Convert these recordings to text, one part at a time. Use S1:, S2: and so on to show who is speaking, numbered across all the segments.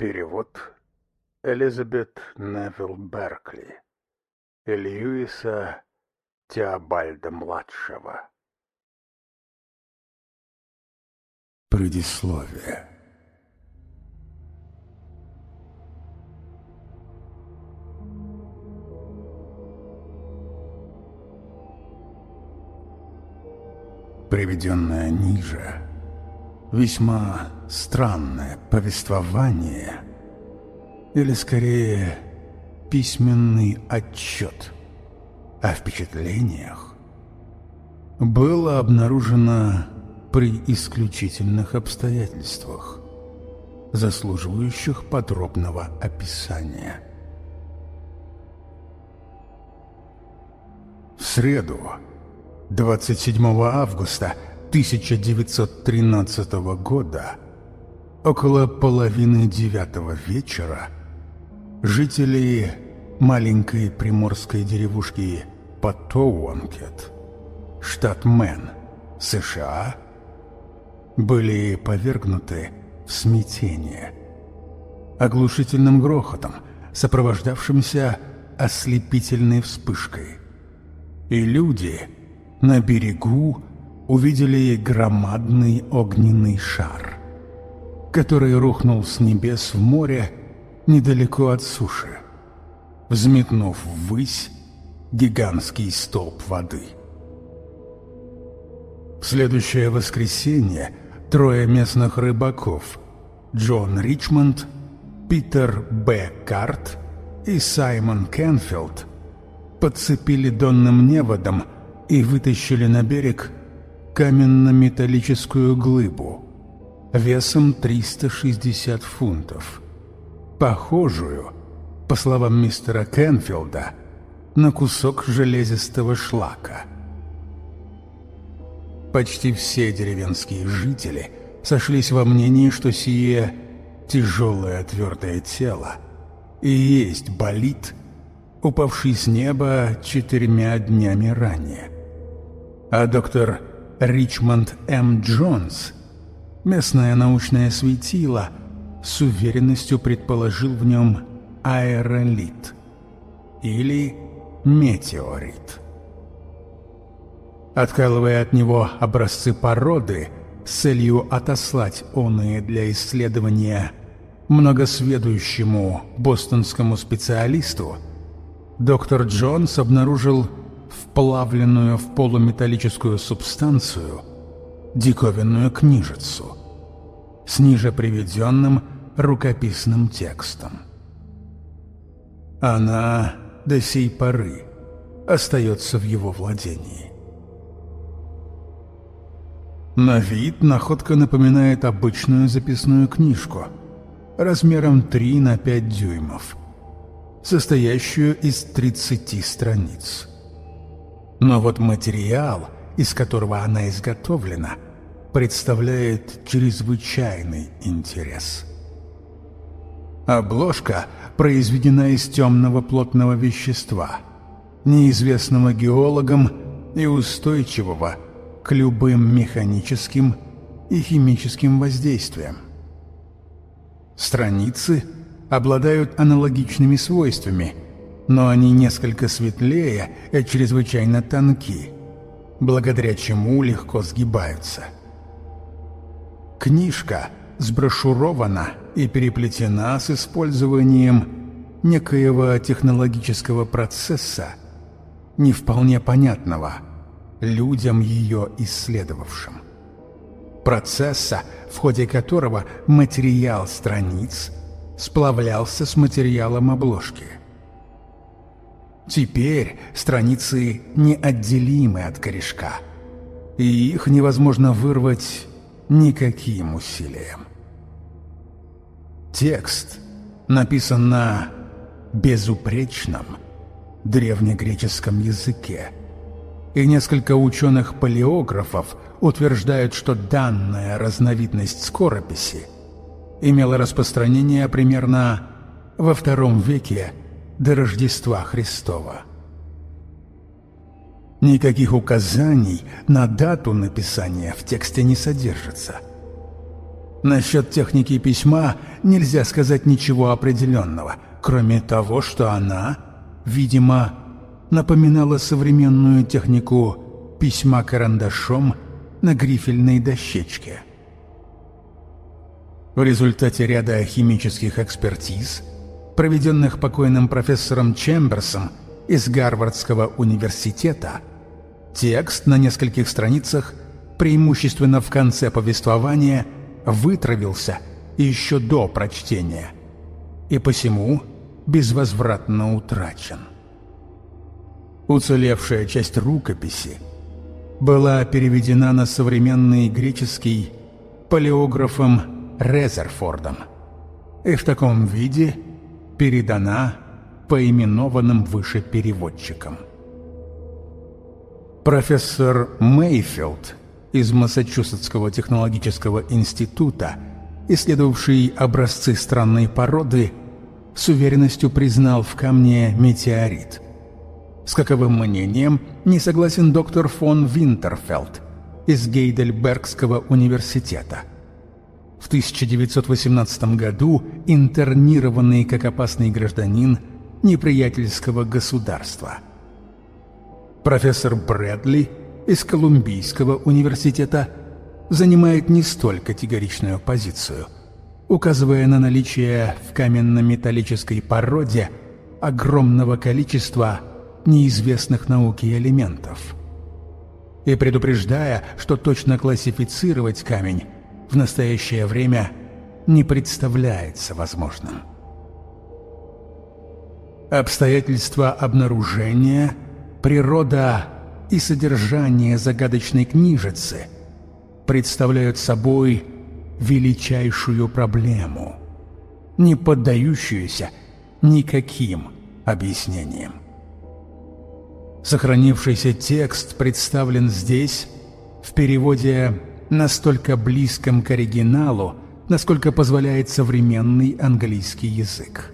S1: Перевод Элизабет Невилл Беркли и Льюиса Теобальда-младшего. Предисловие Приведенное ниже весьма странное повествование, или скорее письменный отчет о впечатлениях, было обнаружено при исключительных обстоятельствах, заслуживающих подробного описания. В среду, 27 августа 1913 года, около половины девятого вечера, жители маленькой приморской деревушки Патоуанкет, штат Мэн, США, были повергнуты в смятение оглушительным грохотом, сопровождавшимся ослепительной вспышкой. И люди на берегу увидели громадный огненный шар, который рухнул с небес в море недалеко от суши, взметнув ввысь гигантский столб воды. В следующее воскресенье трое местных рыбаков Джон Ричмонд, Питер Б. Карт и Саймон Кенфилд подцепили донным неводом и вытащили на берег каменно-металлическую глыбу весом 360 фунтов, похожую, по словам мистера Кенфилда, на кусок железистого шлака. Почти все деревенские жители сошлись во мнении, что сие тяжелое твердое тело и есть болит, упавший с неба четырьмя днями ранее. А доктор Ричмонд М. Джонс, местное научное светило, с уверенностью предположил в нем аэролит или метеорит. Откалывая от него образцы породы с целью отослать оные для исследования многосведущему бостонскому специалисту, доктор Джонс обнаружил вплавленную в полуметаллическую субстанцию диковинную книжицу с ниже приведенным рукописным текстом. Она до сей поры остается в его владении. На вид находка напоминает обычную записную книжку размером 3 на 5 дюймов, состоящую из 30 страниц. Но вот материал, из которого она изготовлена, представляет чрезвычайный интерес. Обложка произведена из темного плотного вещества, неизвестного геологам и устойчивого к любым механическим и химическим воздействиям. Страницы обладают аналогичными свойствами – но они несколько светлее и чрезвычайно тонки, благодаря чему легко сгибаются. Книжка сброшурована и переплетена с использованием некоего технологического процесса, не вполне понятного людям ее исследовавшим. Процесса, в ходе которого материал страниц сплавлялся с материалом обложки – Теперь страницы неотделимы от корешка, и их невозможно вырвать никаким усилием. Текст написан на безупречном древнегреческом языке, и несколько ученых-палеографов утверждают, что данная разновидность скорописи имела распространение примерно во втором веке до Рождества Христова. Никаких указаний на дату написания в тексте не содержится. Насчет техники письма нельзя сказать ничего определенного, кроме того, что она, видимо, напоминала современную технику письма карандашом на грифельной дощечке. В результате ряда химических экспертиз, проведенных покойным профессором Чемберсом из Гарвардского университета, текст на нескольких страницах, преимущественно в конце повествования – вытравился еще до прочтения и посему безвозвратно утрачен. Уцелевшая часть рукописи была переведена на современный греческий палеографом Резерфордом и в таком виде передана поименованным выше переводчикам. Профессор Мейфилд из Массачусетского технологического института, исследовавший образцы странной породы, с уверенностью признал в камне метеорит. С каковым мнением не согласен доктор фон Винтерфелд из Гейдельбергского университета. В 1918 году интернированный как опасный гражданин неприятельского государства. Профессор Брэдли – из Колумбийского университета занимает не столь категоричную позицию, указывая на наличие в каменно-металлической породе огромного количества неизвестных науке элементов. И предупреждая, что точно классифицировать камень в настоящее время не представляется возможным. Обстоятельства обнаружения, природа и содержание загадочной книжицы представляют собой величайшую проблему, не поддающуюся никаким объяснениям. Сохранившийся текст представлен здесь в переводе настолько близком к оригиналу, насколько позволяет современный английский язык.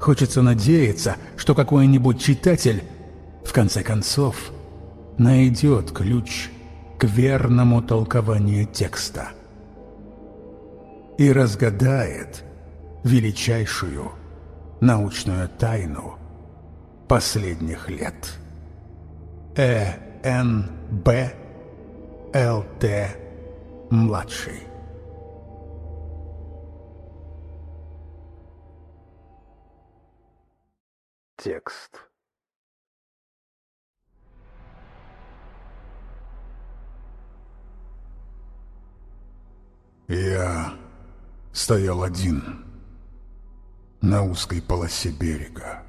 S1: Хочется надеяться, что какой-нибудь читатель, в конце концов, найдет ключ к верному толкованию текста и разгадает величайшую научную тайну последних лет. Э. Н. Б. Л. Т. Младший. Текст Я стоял один на узкой полосе берега.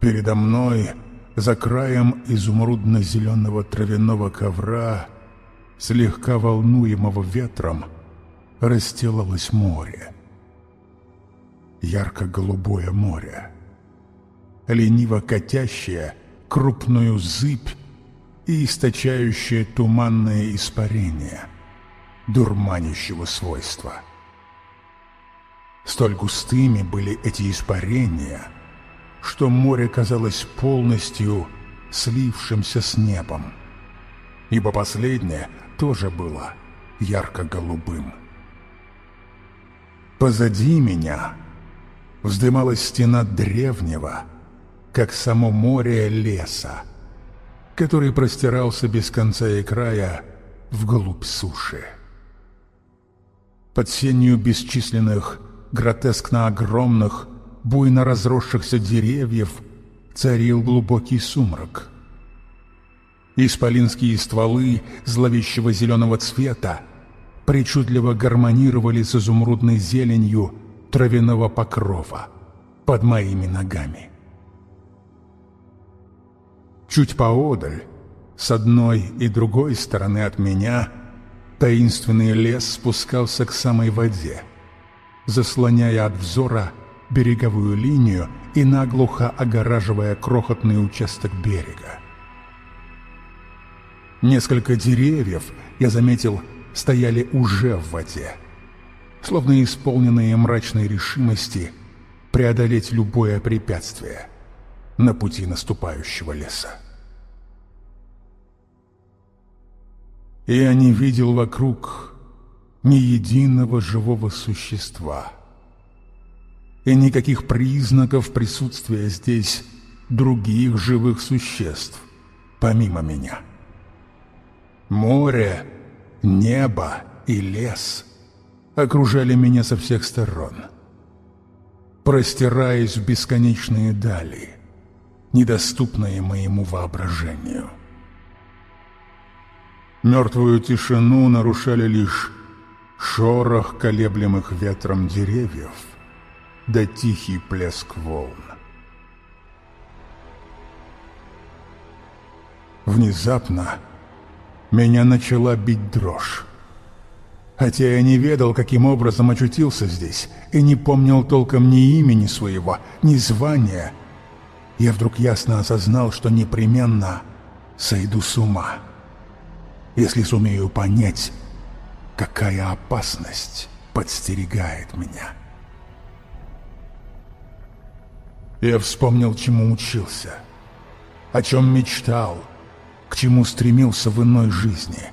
S1: Передо мной, за краем изумрудно-зеленого травяного ковра, слегка волнуемого ветром, расстилалось море. Ярко-голубое море, лениво катящее крупную зыбь и источающее туманное испарение — дурманящего свойства. Столь густыми были эти испарения, что море казалось полностью слившимся с небом, ибо последнее тоже было ярко-голубым. Позади меня вздымалась стена древнего, как само море леса, который простирался без конца и края вглубь суши. Под сенью бесчисленных, гротескно огромных, буйно разросшихся деревьев царил глубокий сумрак. Исполинские стволы зловещего зеленого цвета причудливо гармонировали с изумрудной зеленью травяного покрова под моими ногами. Чуть поодаль, с одной и другой стороны от меня — Таинственный лес спускался к самой воде, заслоняя от взора береговую линию и наглухо огораживая крохотный участок берега. Несколько деревьев, я заметил, стояли уже в воде, словно исполненные мрачной решимости преодолеть любое препятствие на пути наступающего леса. Я не видел вокруг ни единого живого существа и никаких признаков присутствия здесь других живых существ, помимо меня. Море, небо и лес окружали меня со всех сторон, простираясь в бесконечные дали, недоступные моему воображению. Мертвую тишину нарушали лишь шорох колеблемых ветром деревьев да тихий плеск волн. Внезапно меня начала бить дрожь. Хотя я не ведал, каким образом очутился здесь, и не помнил толком ни имени своего, ни звания, я вдруг ясно осознал, что непременно сойду с ума если сумею понять, какая опасность подстерегает меня. Я вспомнил, чему учился, о чем мечтал, к чему стремился в иной жизни,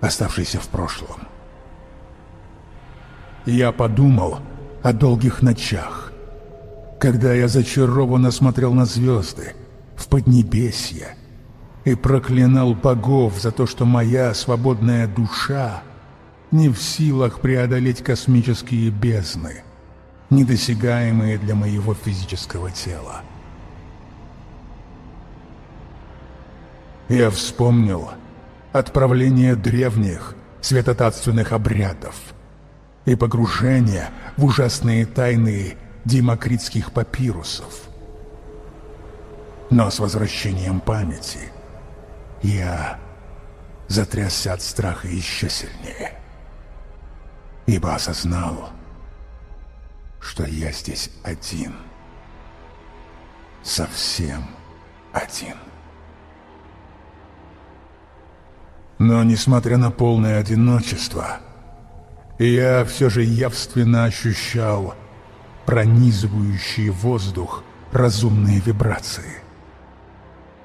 S1: оставшейся в прошлом. Я подумал о долгих ночах, когда я зачарованно смотрел на звезды, в Поднебесье, и проклинал богов за то, что моя свободная душа не в силах преодолеть космические бездны, недосягаемые для моего физического тела. Я вспомнил отправление древних светотатственных обрядов и погружение в ужасные тайны демокритских папирусов. Но с возвращением памяти – я затрясся от страха еще сильнее, ибо осознал, что я здесь один, совсем один. Но, несмотря на полное одиночество, я все же явственно ощущал пронизывающие воздух разумные вибрации.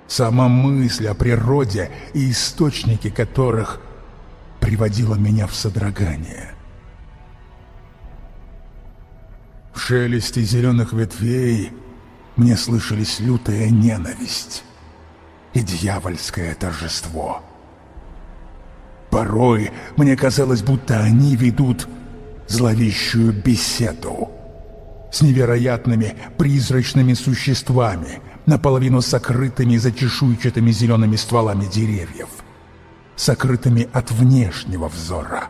S1: Сама мысль о природе и источнике которых приводила меня в содрогание. В шелесте зеленых ветвей мне слышались лютая ненависть и дьявольское торжество. Порой мне казалось, будто они ведут зловещую беседу с невероятными призрачными существами, наполовину сокрытыми за чешуйчатыми зелеными стволами деревьев, сокрытыми от внешнего взора,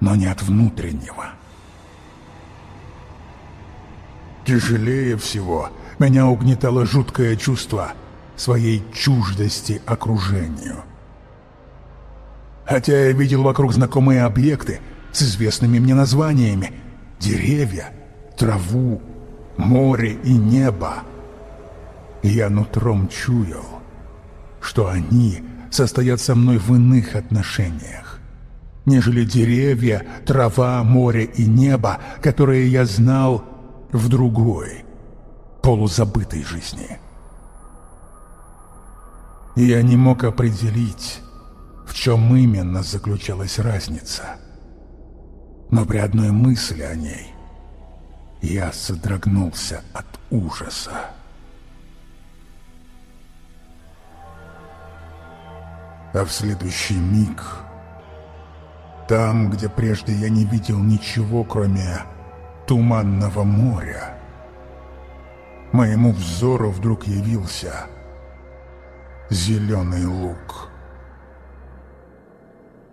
S1: но не от внутреннего. Тяжелее всего меня угнетало жуткое чувство своей чуждости окружению. Хотя я видел вокруг знакомые объекты с известными мне названиями — деревья, траву, море и небо — я нутром чуял, что они состоят со мной в иных отношениях, нежели деревья, трава, море и небо, которые я знал в другой, полузабытой жизни. Я не мог определить, в чем именно заключалась разница, но при одной мысли о ней я содрогнулся от ужаса. а в следующий миг там, где прежде я не видел ничего, кроме туманного моря, моему взору вдруг явился зеленый луг.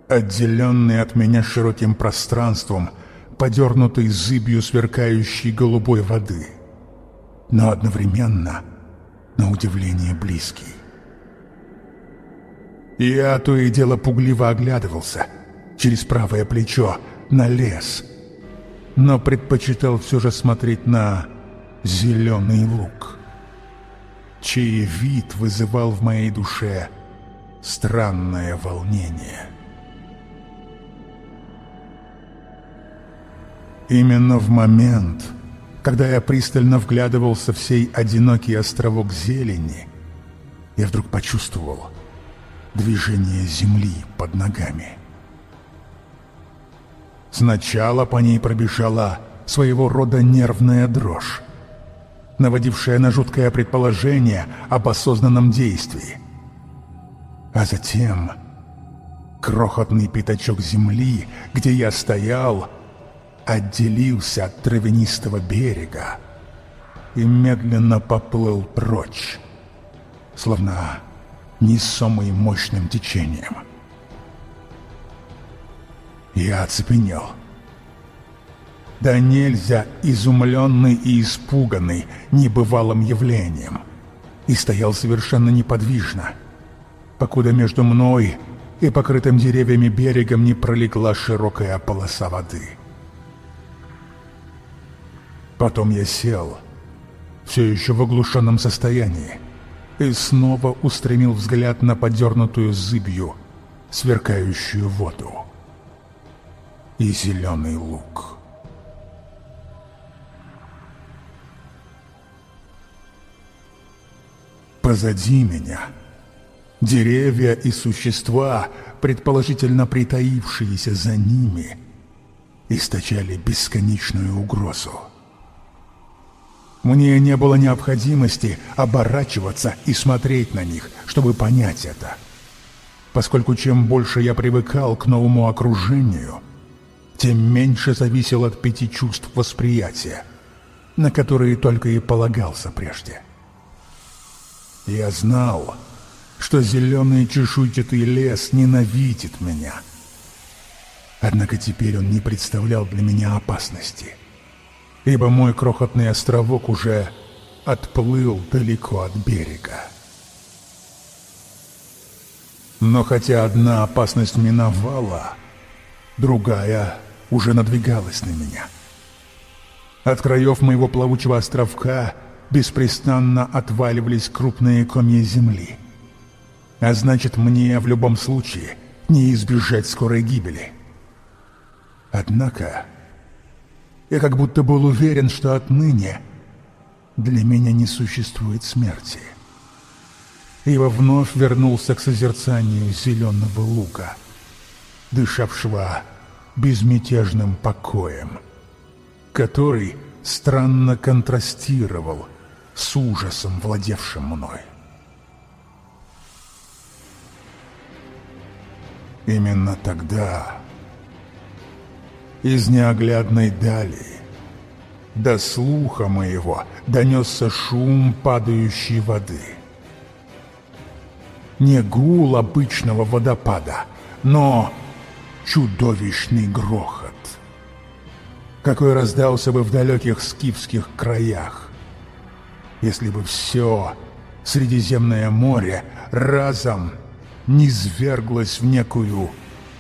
S1: Отделенный от меня широким пространством, подернутый зыбью сверкающей голубой воды, но одновременно, на удивление, близкий. Я то и дело пугливо оглядывался через правое плечо на лес, но предпочитал все же смотреть на зеленый лук, чей вид вызывал в моей душе странное волнение. Именно в момент, когда я пристально вглядывался в сей одинокий островок зелени, я вдруг почувствовал — движение земли под ногами. Сначала по ней пробежала своего рода нервная дрожь, наводившая на жуткое предположение об осознанном действии. А затем крохотный пятачок земли, где я стоял, отделился от травянистого берега и медленно поплыл прочь, словно несомый мощным течением. Я оцепенел. Да нельзя изумленный и испуганный небывалым явлением. И стоял совершенно неподвижно, покуда между мной и покрытым деревьями берегом не пролегла широкая полоса воды. Потом я сел, все еще в оглушенном состоянии, и снова устремил взгляд на подернутую зыбью, сверкающую воду и зеленый лук. Позади меня деревья и существа, предположительно притаившиеся за ними, источали бесконечную угрозу. Мне не было необходимости оборачиваться и смотреть на них, чтобы понять это. Поскольку чем больше я привыкал к новому окружению, тем меньше зависел от пяти чувств восприятия, на которые только и полагался прежде. Я знал, что зеленый чешуйчатый лес ненавидит меня. Однако теперь он не представлял для меня опасности — ибо мой крохотный островок уже отплыл далеко от берега. Но хотя одна опасность миновала, другая уже надвигалась на меня. От краев моего плавучего островка беспрестанно отваливались крупные комья земли. А значит, мне в любом случае не избежать скорой гибели. Однако я как будто был уверен, что отныне для меня не существует смерти. Ибо вновь вернулся к созерцанию зеленого лука, дышавшего безмятежным покоем, который странно контрастировал с ужасом, владевшим мной. Именно тогда из неоглядной дали. До слуха моего донесся шум падающей воды. Не гул обычного водопада, но чудовищный грохот, какой раздался бы в далеких скифских краях, если бы все Средиземное море разом низверглось в некую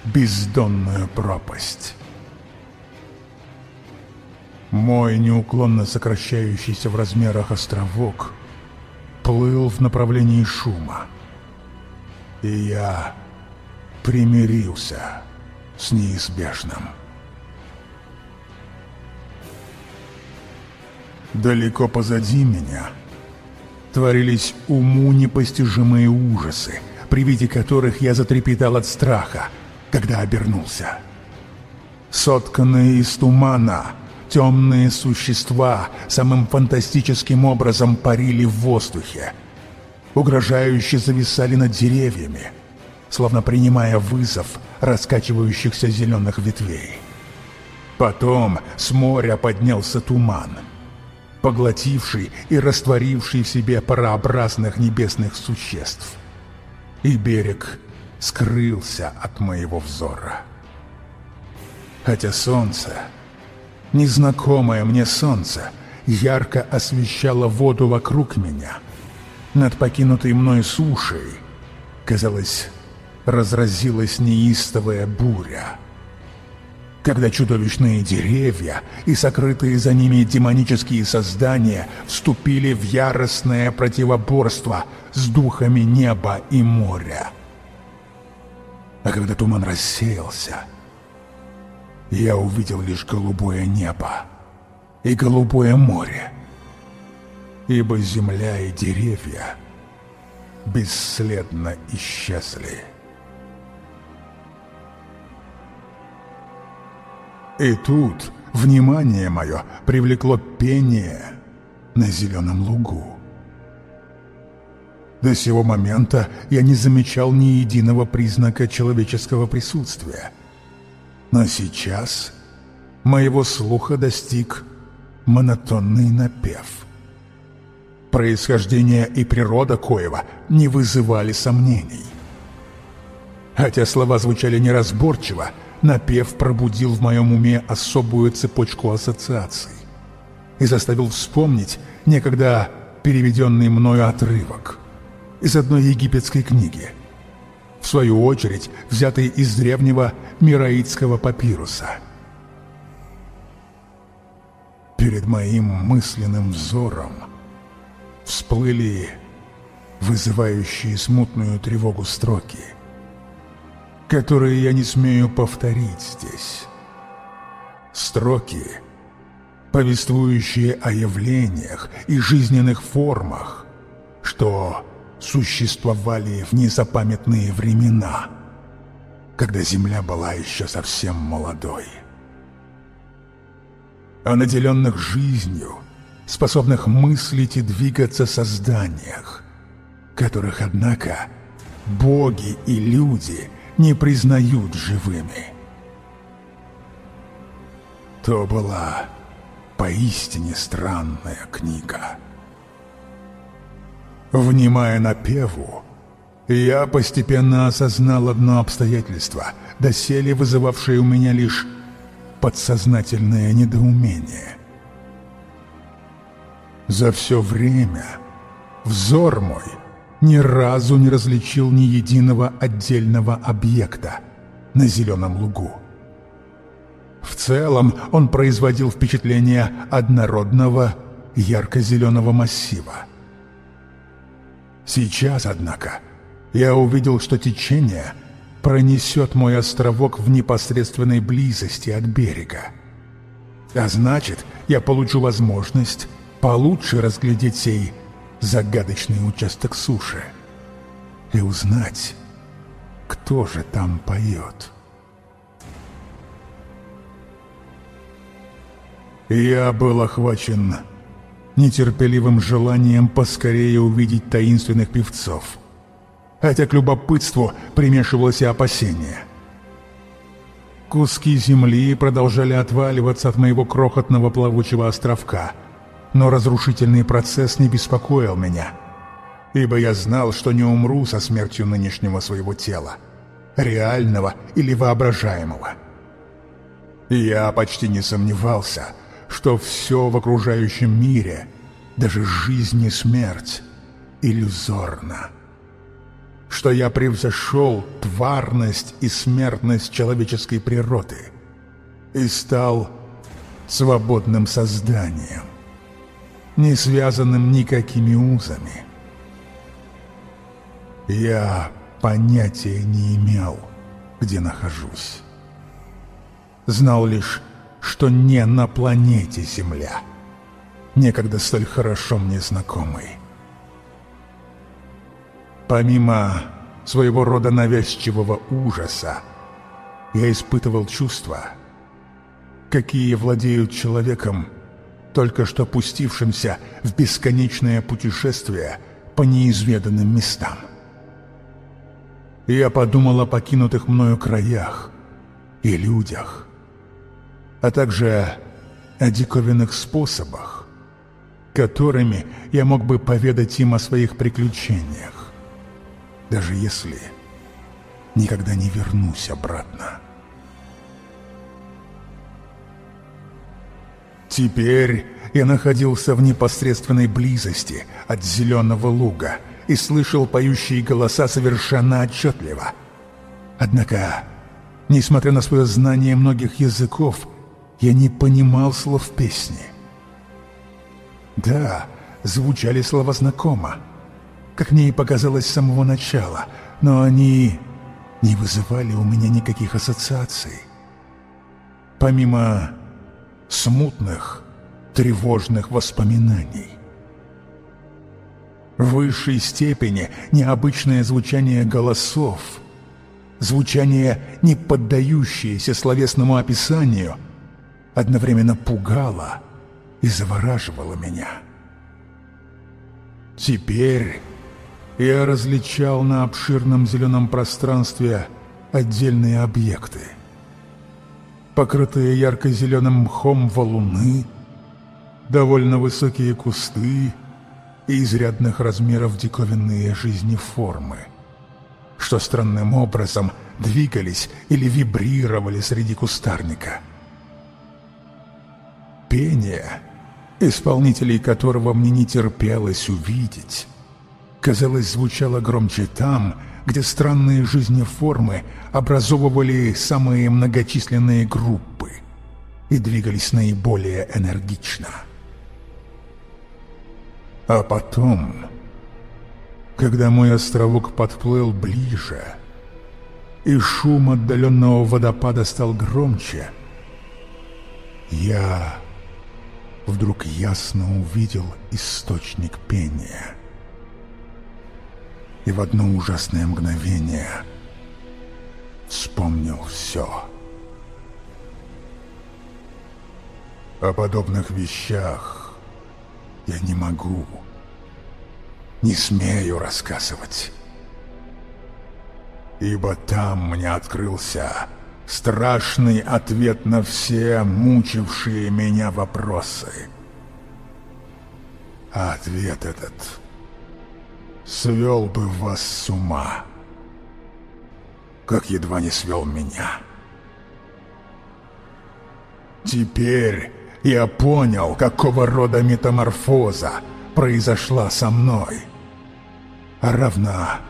S1: бездонную пропасть. Мой неуклонно сокращающийся в размерах островок плыл в направлении шума. И я примирился с неизбежным. Далеко позади меня творились уму непостижимые ужасы, при виде которых я затрепетал от страха, когда обернулся. Сотканные из тумана — Темные существа самым фантастическим образом парили в воздухе. Угрожающе зависали над деревьями, словно принимая вызов раскачивающихся зеленых ветвей. Потом с моря поднялся туман, поглотивший и растворивший в себе парообразных небесных существ. И берег скрылся от моего взора. Хотя солнце Незнакомое мне солнце ярко освещало воду вокруг меня. Над покинутой мной сушей, казалось, разразилась неистовая буря. Когда чудовищные деревья и сокрытые за ними демонические создания вступили в яростное противоборство с духами неба и моря. А когда туман рассеялся, я увидел лишь голубое небо и голубое море, ибо земля и деревья бесследно исчезли. И тут внимание мое привлекло пение на зеленом лугу. До сего момента я не замечал ни единого признака человеческого присутствия. Но сейчас моего слуха достиг монотонный напев. Происхождение и природа Коева не вызывали сомнений. Хотя слова звучали неразборчиво, напев пробудил в моем уме особую цепочку ассоциаций и заставил вспомнить некогда переведенный мною отрывок из одной египетской книги, в свою очередь взятый из древнего мираитского папируса. Перед моим мысленным взором всплыли вызывающие смутную тревогу строки — которые я не смею повторить здесь. Строки, повествующие о явлениях и жизненных формах, что существовали в незапамятные времена, когда Земля была еще совсем молодой. О наделенных жизнью, способных мыслить и двигаться созданиях, которых, однако, боги и люди – не признают живыми. То была поистине странная книга. Внимая напеву, я постепенно осознал одно обстоятельство, доселе вызывавшее у меня лишь подсознательное недоумение. За все время взор мой — ни разу не различил ни единого отдельного объекта на зеленом лугу. В целом он производил впечатление однородного ярко-зеленого массива. Сейчас, однако, я увидел, что течение пронесет мой островок в непосредственной близости от берега. А значит, я получу возможность получше разглядеть сей загадочный участок суши и узнать, кто же там поет. Я был охвачен нетерпеливым желанием поскорее увидеть таинственных певцов, хотя к любопытству примешивалось и опасение. Куски земли продолжали отваливаться от моего крохотного плавучего островка — но разрушительный процесс не беспокоил меня, ибо я знал, что не умру со смертью нынешнего своего тела, реального или воображаемого. Я почти не сомневался, что все в окружающем мире, даже жизнь и смерть, иллюзорно. Что я превзошел тварность и смертность человеческой природы и стал свободным созданием не связанным никакими узами. Я понятия не имел, где нахожусь. Знал лишь, что не на планете Земля, некогда столь хорошо мне знакомой. Помимо своего рода навязчивого ужаса, я испытывал чувства, какие владеют человеком только что пустившимся в бесконечное путешествие по неизведанным местам. Я подумал о покинутых мною краях и людях, а также о диковинных способах, которыми я мог бы поведать им о своих приключениях, даже если никогда не вернусь обратно. Теперь я находился в непосредственной близости от зеленого луга и слышал поющие голоса совершенно отчетливо. Однако, несмотря на свое знание многих языков, я не понимал слов песни. Да, звучали слова знакомо, как мне и показалось с самого начала, но они не вызывали у меня никаких ассоциаций. Помимо смутных, тревожных воспоминаний. В высшей степени необычное звучание голосов, звучание, не поддающееся словесному описанию, одновременно пугало и завораживало меня. Теперь я различал на обширном зеленом пространстве отдельные объекты. Покрытые ярко-зеленым мхом валуны, довольно высокие кусты и изрядных размеров диковинные жизни формы, что странным образом двигались или вибрировали среди кустарника. Пение, исполнителей которого мне не терпелось увидеть, казалось, звучало громче там, где странные жизнеформы образовывали самые многочисленные группы и двигались наиболее энергично. А потом, когда мой островок подплыл ближе, и шум отдаленного водопада стал громче, я вдруг ясно увидел источник пения и в одно ужасное мгновение вспомнил все. О подобных вещах я не могу, не смею рассказывать. Ибо там мне открылся страшный ответ на все мучившие меня вопросы. А ответ этот свел бы вас с ума, как едва не свел меня. Теперь я понял, какого рода метаморфоза произошла со мной, а равна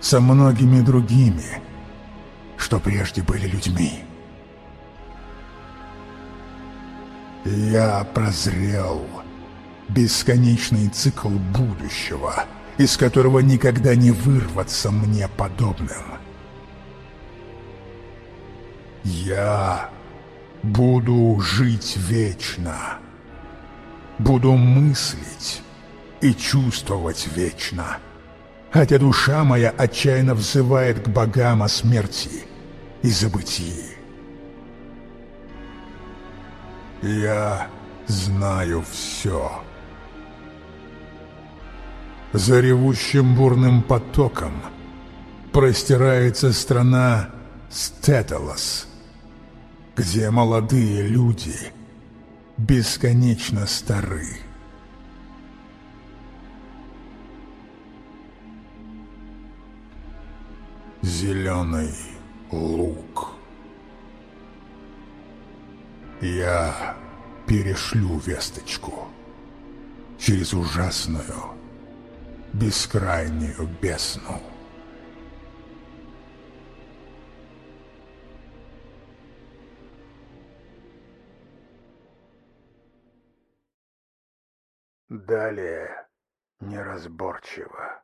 S1: со многими другими, что прежде были людьми. Я прозрел бесконечный цикл будущего — из которого никогда не вырваться мне подобным. Я буду жить вечно, буду мыслить и чувствовать вечно, хотя душа моя отчаянно взывает к богам о смерти и забытии. Я знаю все. За ревущим бурным потоком простирается страна Стеталос, где молодые люди бесконечно стары. Зеленый лук. Я перешлю весточку через ужасную бескрайнюю бесну. Далее неразборчиво.